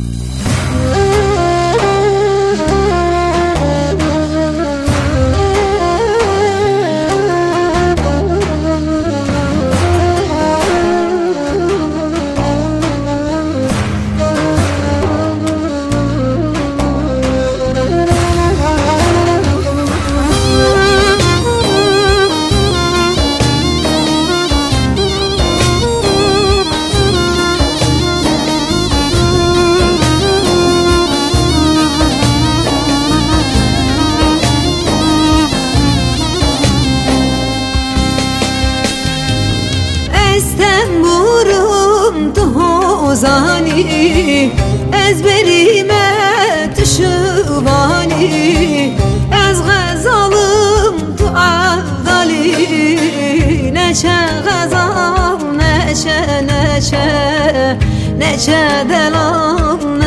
Mm-hmm. ozani ezberime tüşüvani ez gazalım dua gali neçe gazal neçe neçe neçe delam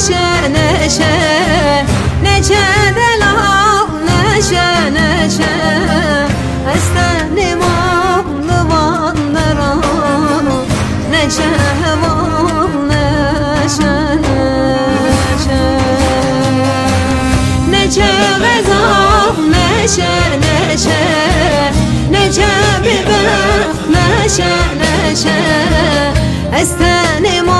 neşe neşe. Nece delal neşe neşe. Estenim anlı vanlara Nece heval neşe neşe. Nece gazal neşe neşe. Neşe Esten imamlı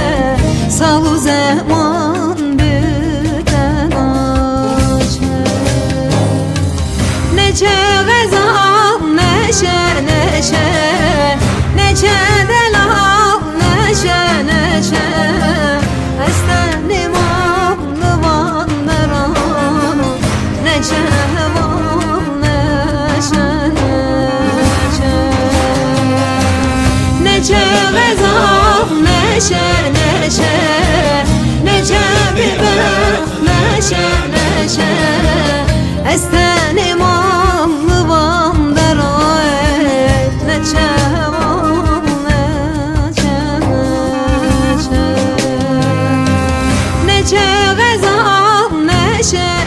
Estenim anlı vanlara Neçe heval neşe neşe Neçe gazal neşe neşe Neçe biber neşe neşe share.